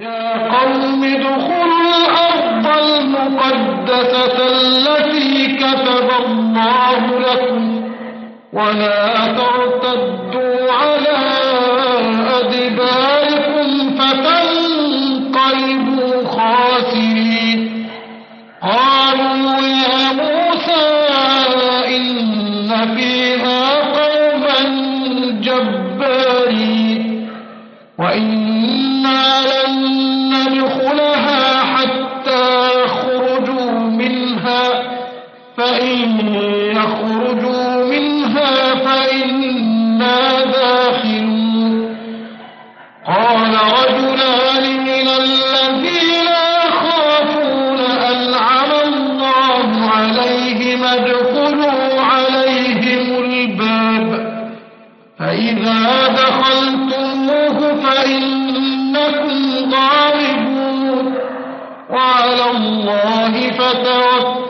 يا قوم ادخلوا الأرض المقدسة التي كتب الله لكم ولا ترتدوا إذا دخلتموه فإنكم غالبون وعلى الله فتوكلوا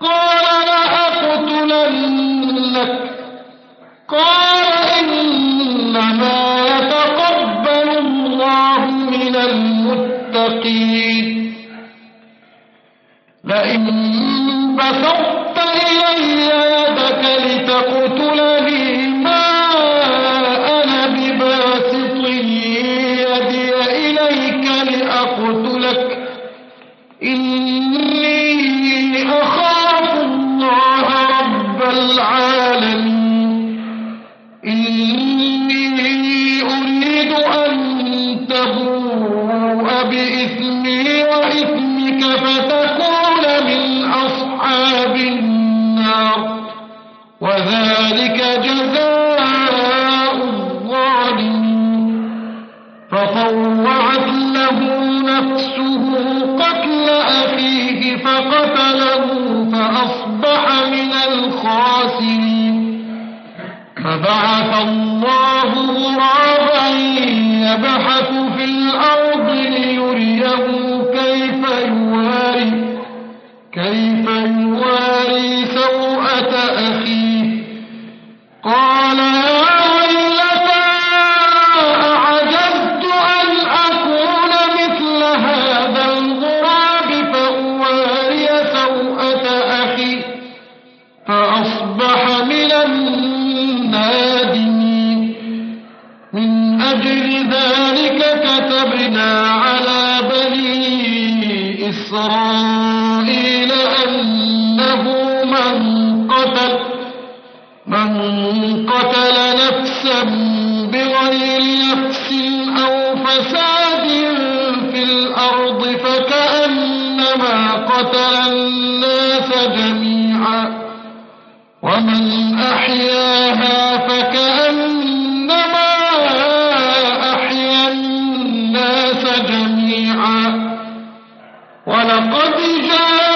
قال لأقتلنك. قال إنما يتقبل الله من المتقين. لئن بسطت إلي يدك لتقوم كي جميعا. ولقد جاءت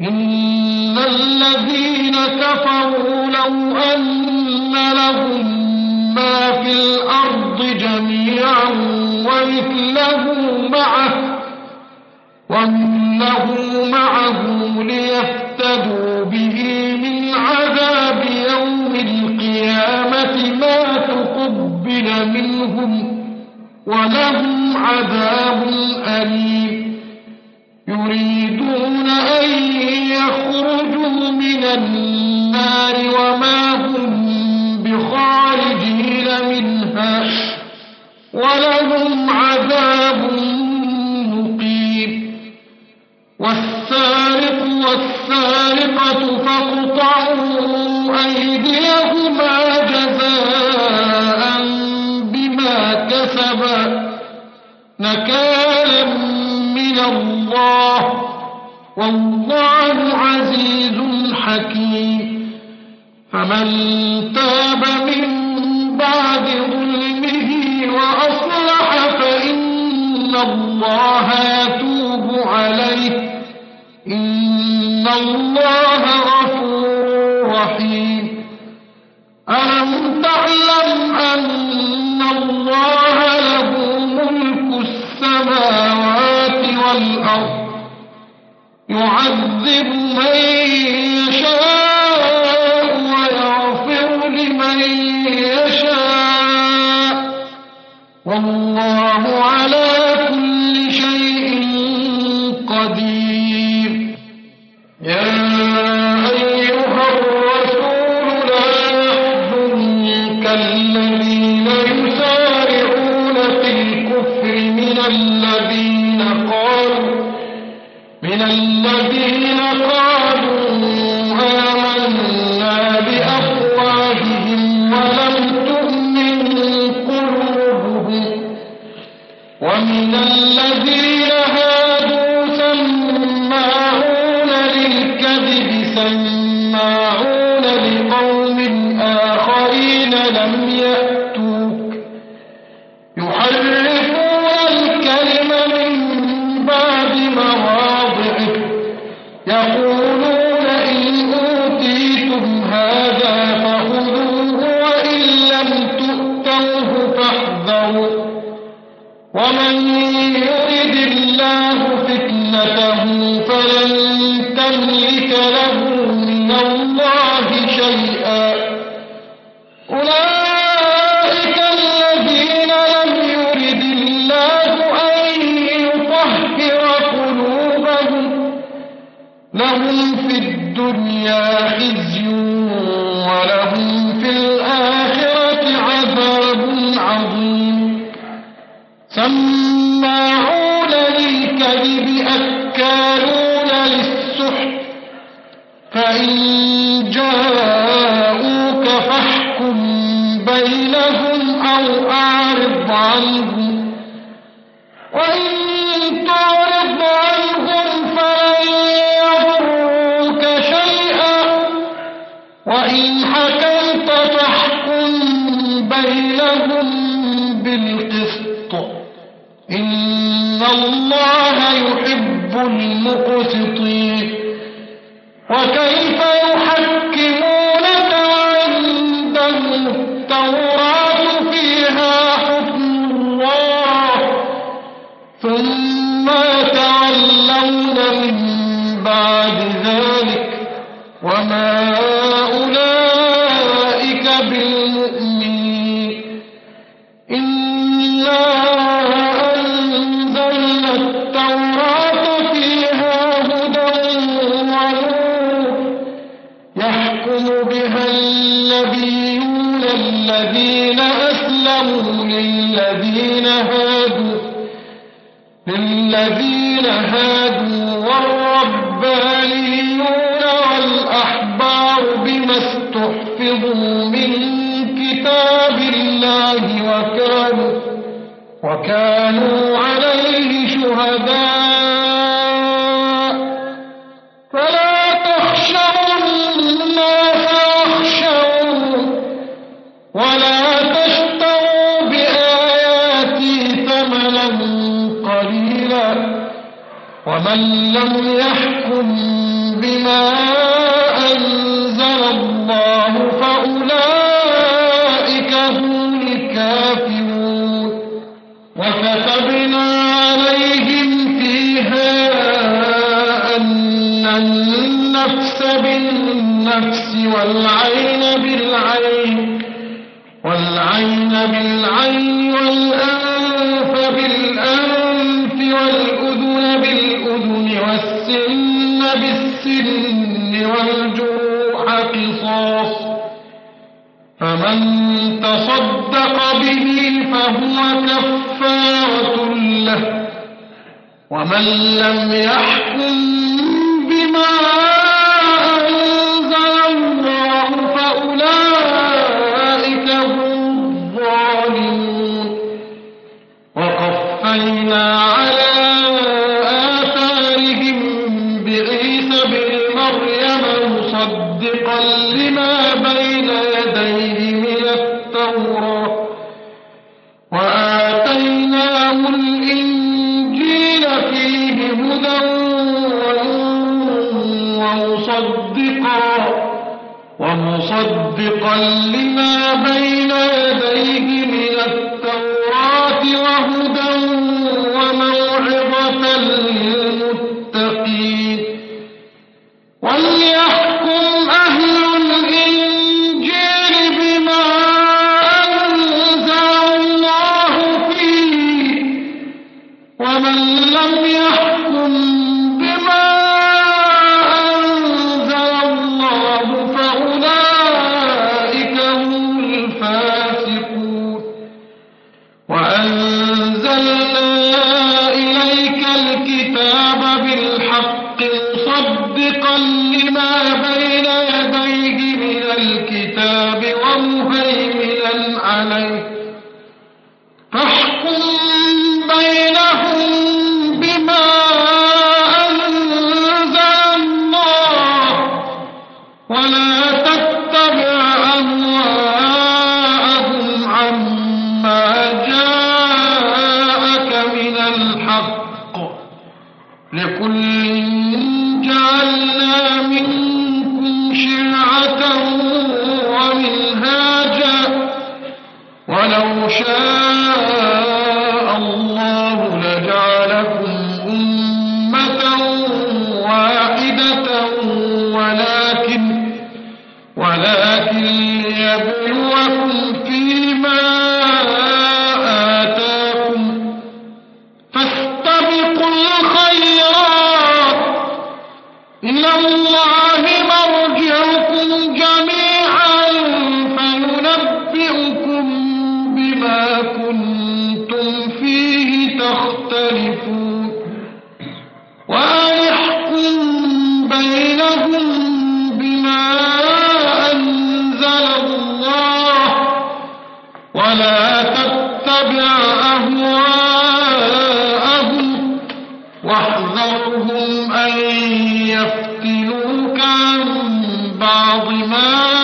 إن الذين كفروا لو أن جميعا ومثله معه ومثله معه ليفتدوا به من عذاب يوم القيامة ما تقبل منهم ولهم عذاب أليم. يريدون أن يخرجوا من النار وما ولهم عذاب مقيم. والسارق والسارقة فاقطعوا أيديهما جزاء بما كسبا. نكالا من الله. والله عزيز حكيم. فمن تاب من بعد فإن الله يتوب عليه إن الله غفور رحيم ألم تعلم أن الله له ملك السماوات والأرض يعذب من من الذين قالوا الدنيا. وكانوا عليه شهداء. فلا تخشوا الناس واخشوا ولا تشتروا بآياتي ثمنا قليلا ومن لم يحكم بما ومن لم يحكم بما واحذرهم أن يفتنوك عن بعض ما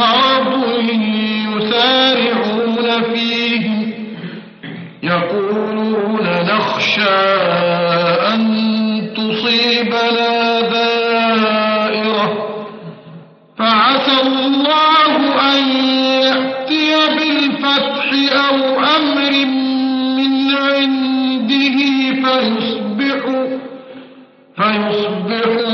مرض يسارعون فيه. يقولون نخشى أن تصيبنا دائرة فعسى الله أن يأتي بالفتح أو أمر من عنده فيصبحوا فيصبحوا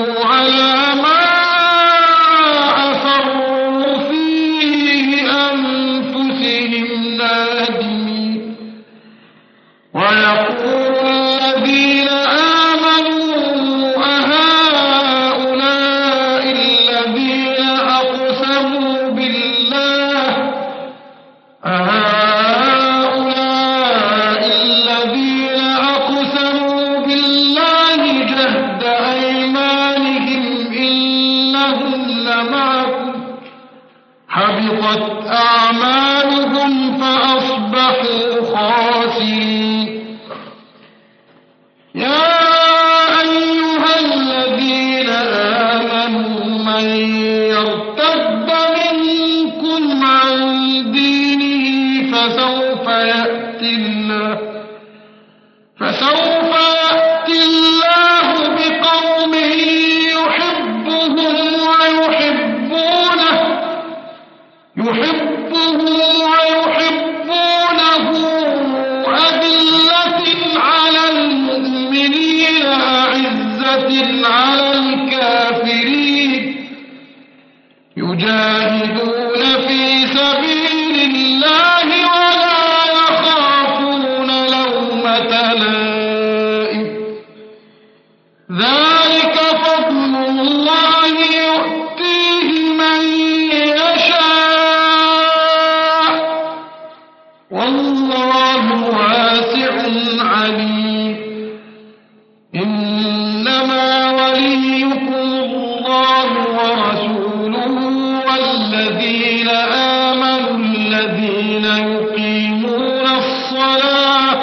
الذين يقيمون الصلاة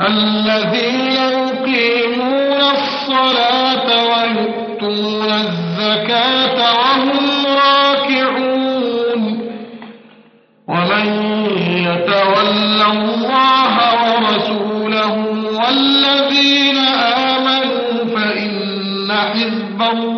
الذين يقيمون الصلاة ويؤتون الزكاة وهم راكعون. ومن يتول الله ورسوله والذين آمنوا فإن حزب الله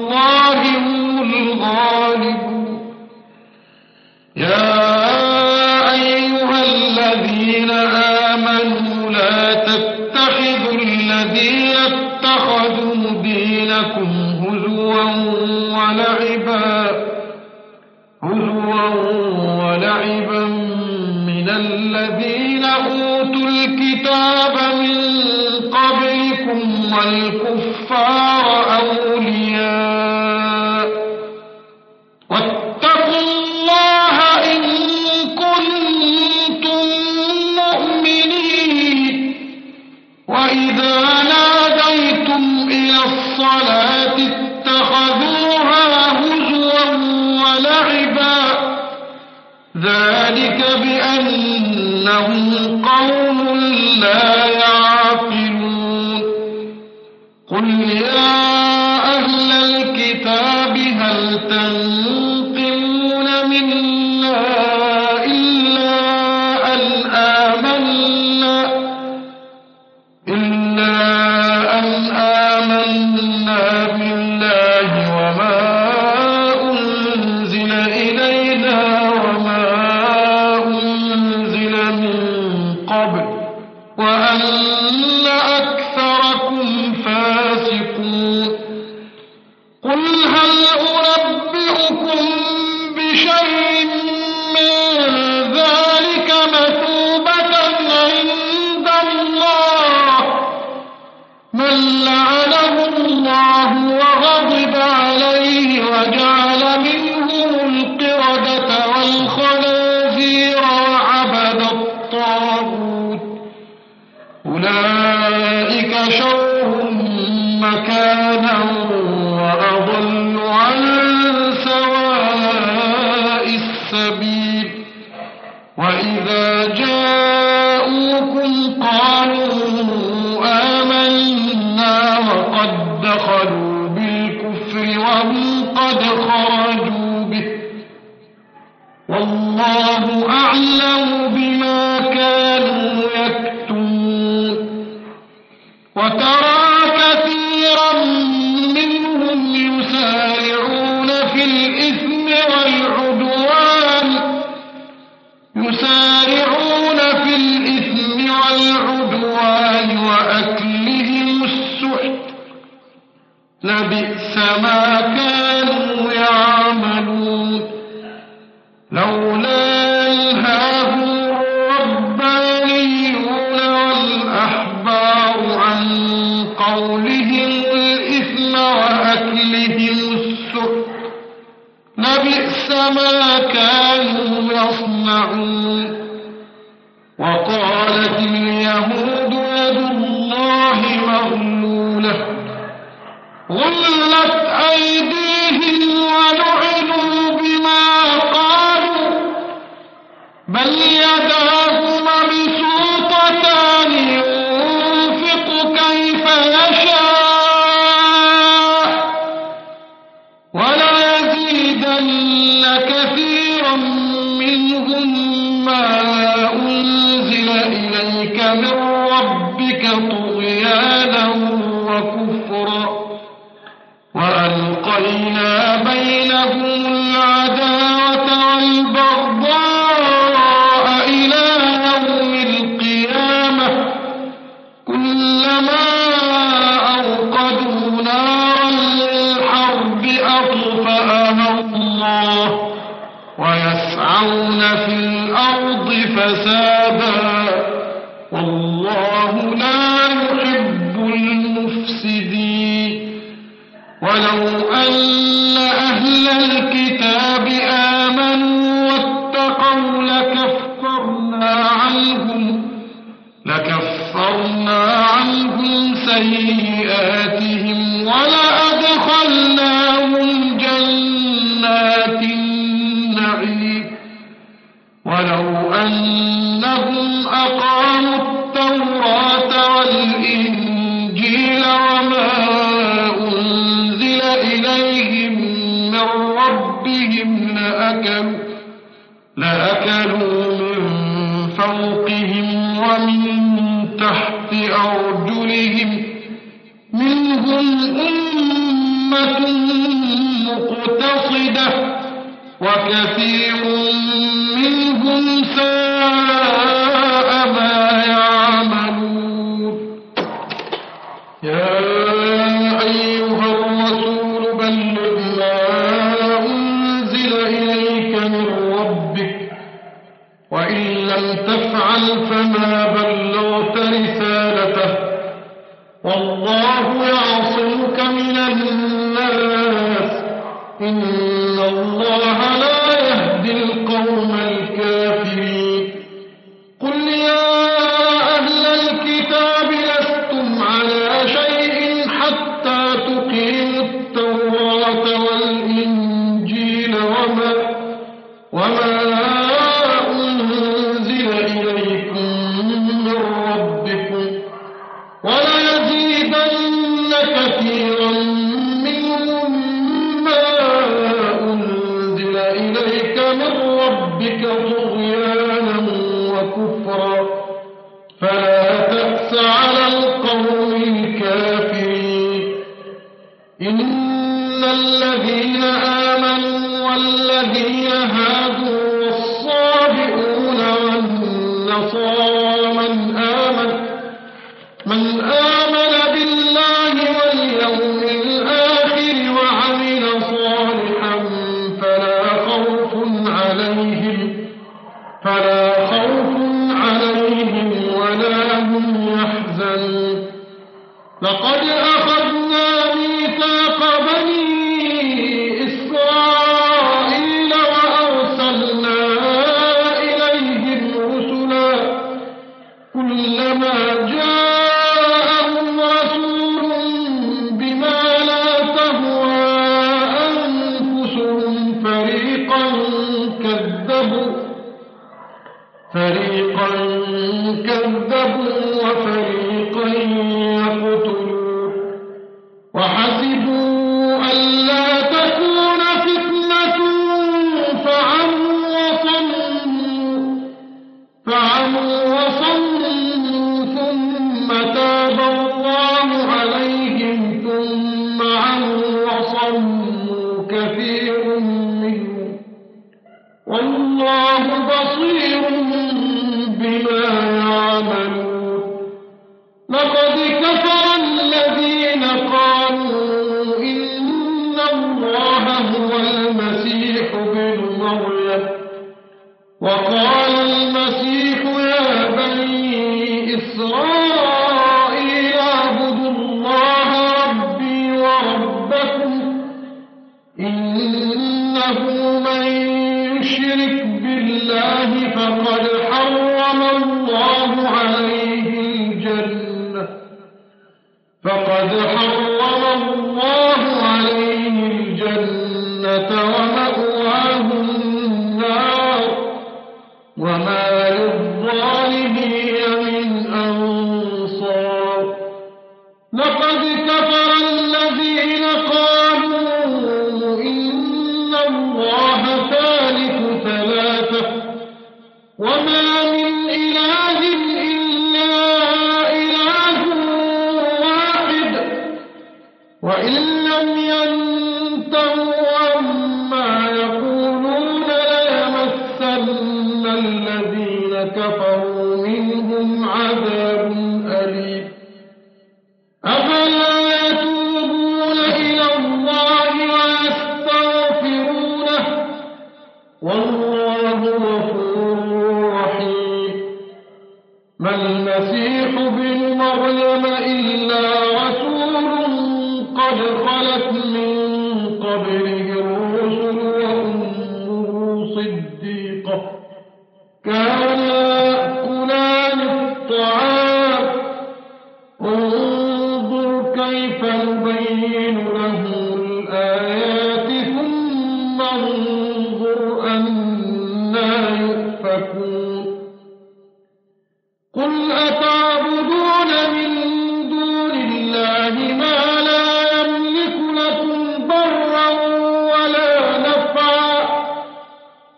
وترى بلیا ولو أن أهل الكتاب آمنوا واتقوا لكفرنا عنهم لكفرنا عنهم سيئات وكفرا. فلا تأس على القوم الكافرين. إن الذين آمنوا فريقا كذبوا وفريقا يقتلون.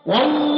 والله